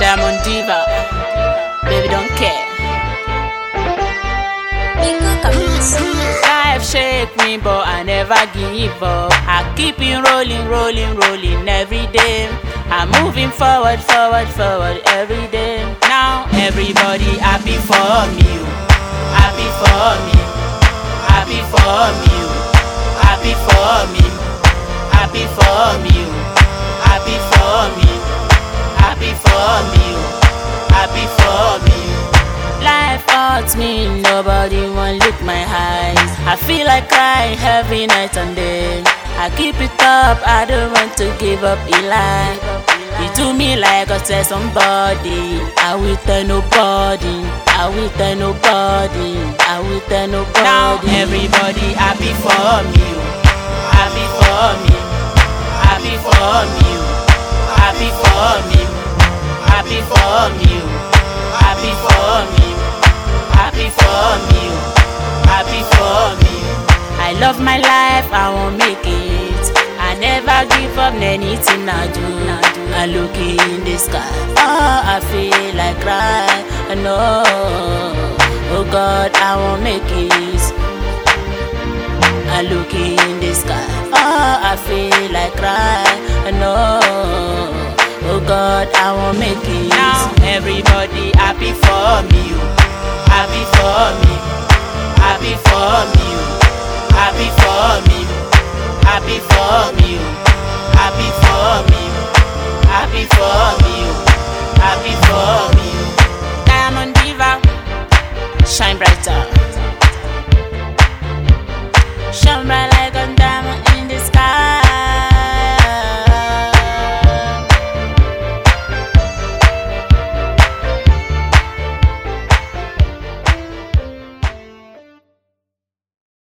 Diamond Diva, baby don't care. Life shake me, but I never give up. I keep it rolling, rolling, rolling every day. I'm moving forward, forward, forward every day. Now everybody happy for me, oh. happy for me, happy for me, oh. happy for me, happy for me, nobody want look my eyes. I feel like crying every night and day. I keep it up, I don't want to give up Eli. You do me like I tell somebody. I will tell nobody. I will tell nobody. I will tell nobody. Now everybody happy for me. Happy for me. Happy for me. Love my life, I won't make it. I never give up anything I do. I look in the sky, oh, I feel like. I know, oh God, I won't make it. I look in the sky, oh, I feel like. I know, oh God, I won't make it. Now everybody happy for me. Diamond Diva, shine brighter.